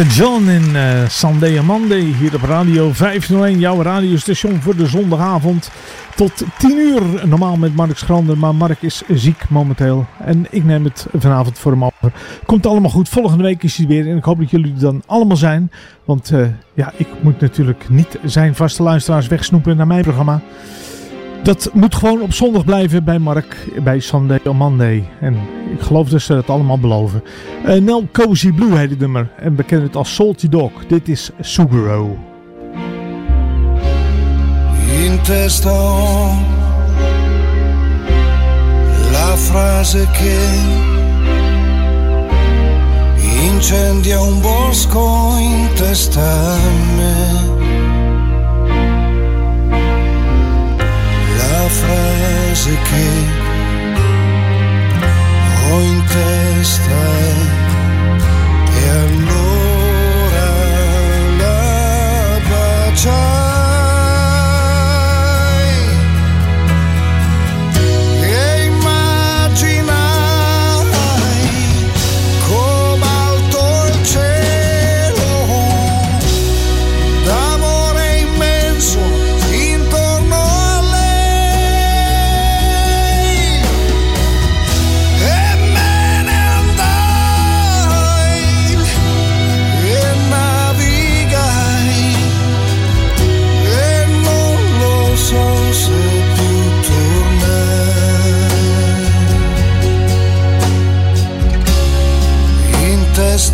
Dr. John in eh, Sunday Monday hier op Radio 501, jouw radiostation voor de zondagavond tot 10 uur. Normaal met Mark Schrander, maar Mark is ziek momenteel en ik neem het vanavond voor hem over. Komt allemaal goed, volgende week is hij weer en ik hoop dat jullie er dan allemaal zijn. Want eh, ja, ik moet natuurlijk niet zijn vaste luisteraars wegsnoepen naar mijn programma. Dat moet gewoon op zondag blijven bij Mark bij Sunday on Monday. En ik geloof dat ze dat allemaal beloven. Eh, Nel Cozy Blue heet het nummer. En we kennen het als Salty Dog. Dit is Sugaro. In la frase che incendia un bosco in. Frase che ho in testa e allora la baciai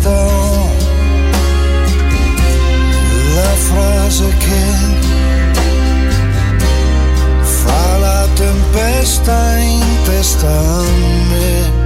diventa la frase che fa la tempesta in testa a me.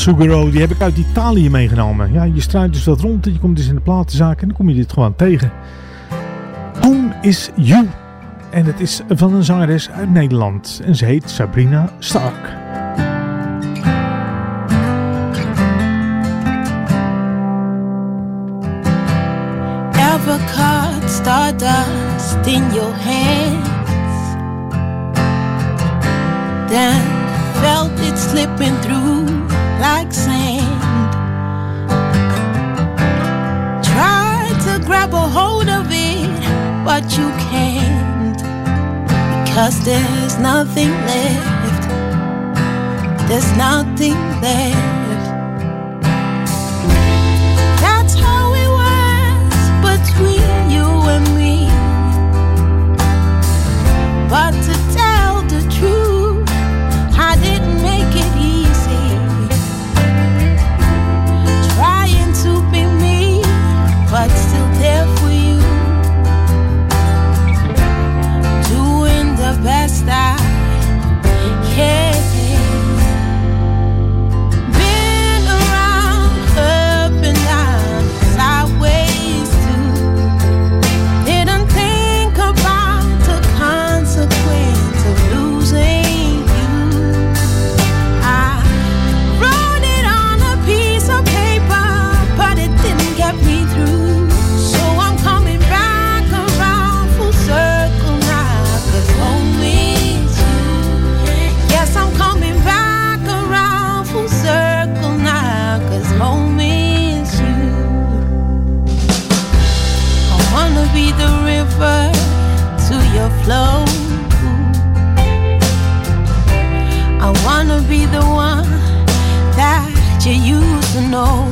Sugaro, die heb ik uit Italië meegenomen. Ja, je struit dus wat rond en je komt dus in de platenzaak en dan kom je dit gewoon tegen. Toen is You en het is van een zangeres uit Nederland en ze heet Sabrina Stark. Apricot stardust in your hands Then felt it slipping through like sand. Try to grab a hold of it, but you can't. Because there's nothing left. There's nothing left. That's how it was between you and me. know.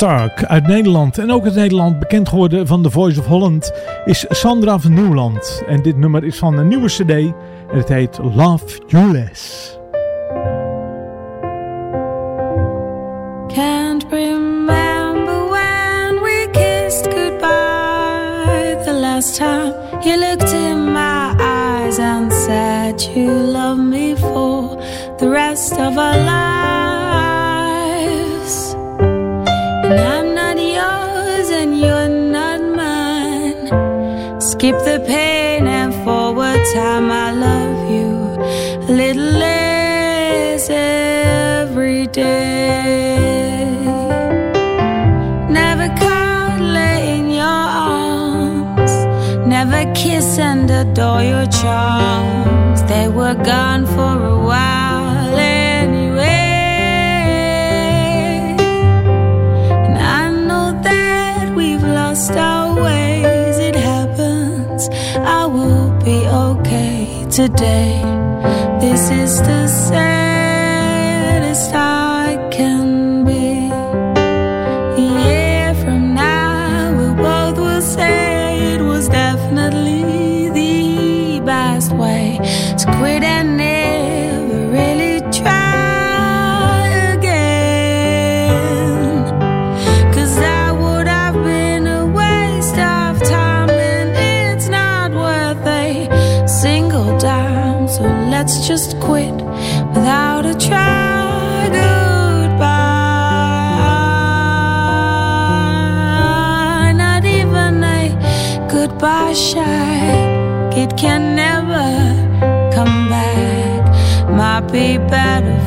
Stark uit Nederland. En ook uit Nederland bekend geworden van The Voice of Holland is Sandra van Nieuwland. En dit nummer is van een nieuwe cd en het heet Love You Less. Can't remember when we kissed goodbye the last time you looked in my eyes and said you love me for the rest of our lives. I'm not yours and you're not mine. Skip the pain and forward time. I love you a little less every day. Never cuddle in your arms. Never kiss and adore your charms. They were gone for a while today. This is the saddest I can be. A year from now, we both will say it was definitely the best way to quit a. Goodbye, not even a goodbye shake. It can never come back. Might be better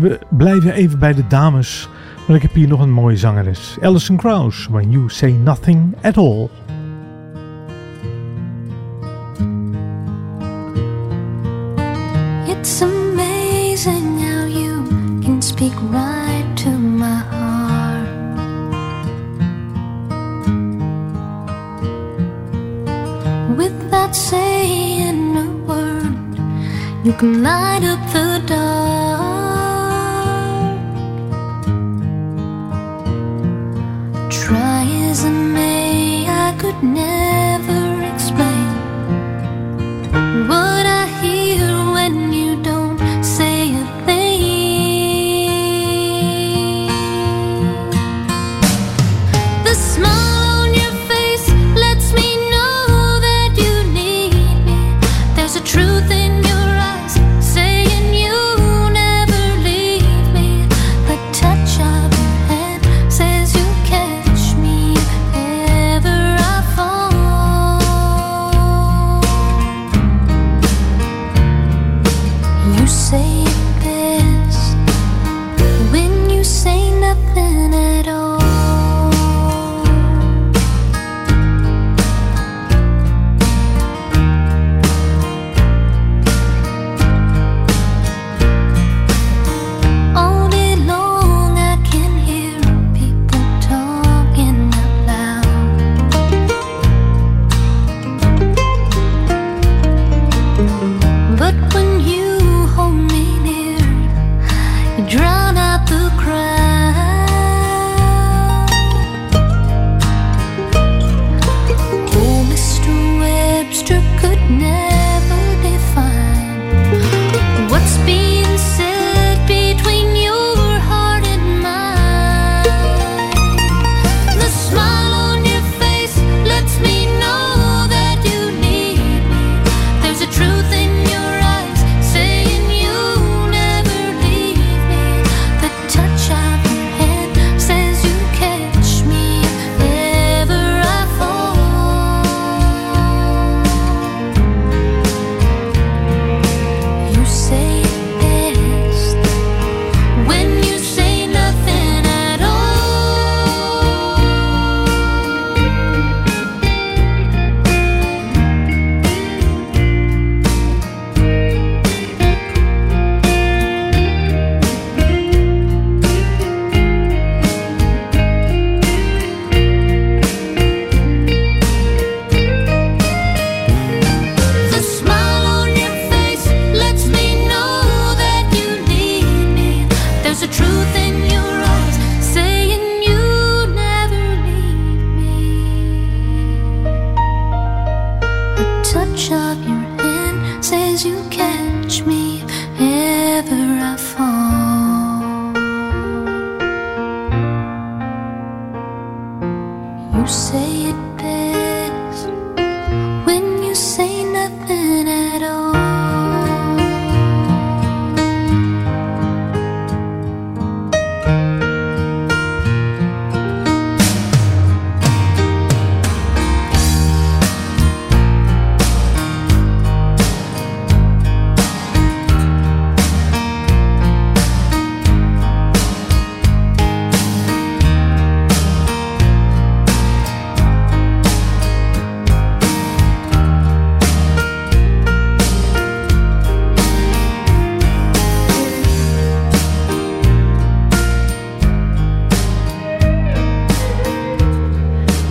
we blijven even bij de dames. Want ik heb hier nog een mooie zangeres. Alison Krauss, When You Say Nothing At All.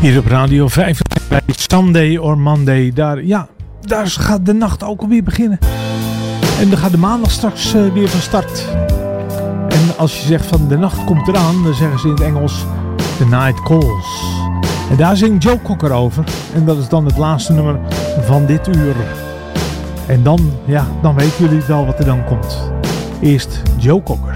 Hier op Radio 5 bij Sunday or Monday. Daar, ja, daar gaat de nacht ook alweer beginnen. En dan gaat de maandag straks eh, weer van start. En als je zegt van de nacht komt eraan, dan zeggen ze in het Engels The Night Calls. En daar zingt Joe Cocker over. En dat is dan het laatste nummer van dit uur. En dan, ja, dan weten jullie wel wat er dan komt. Eerst Joe Cocker.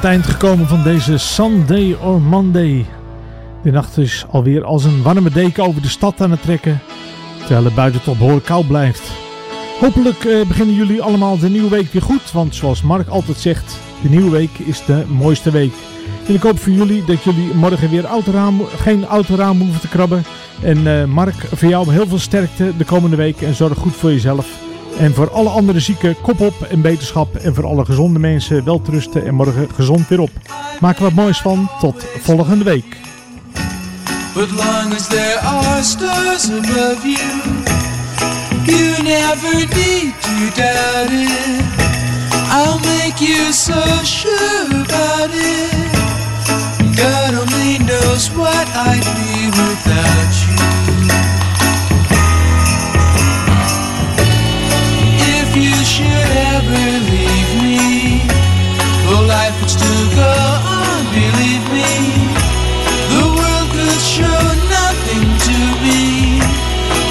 Het eind gekomen van deze Sunday or Monday. De nacht is alweer als een warme deken over de stad aan het trekken. Terwijl het buiten tot behoorlijk koud blijft. Hopelijk eh, beginnen jullie allemaal de nieuwe week weer goed. Want zoals Mark altijd zegt, de nieuwe week is de mooiste week. En ik hoop voor jullie dat jullie morgen weer autoraam, geen autoraam hoeven te krabben. En eh, Mark, voor jou heel veel sterkte de komende week. En zorg goed voor jezelf. En voor alle andere zieken, kop op en beterschap. En voor alle gezonde mensen, welterusten en morgen gezond weer op. Maak er wat moois van. Tot volgende week. But long as there are stars above you, you never need to doubt it. I'll make you so sure about it. God only knows what I'd be without you. Leave me, though life would still go on, believe me. The world could show nothing to me.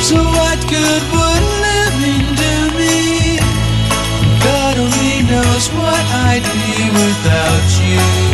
So what good would living do me? God only knows what I'd be without you.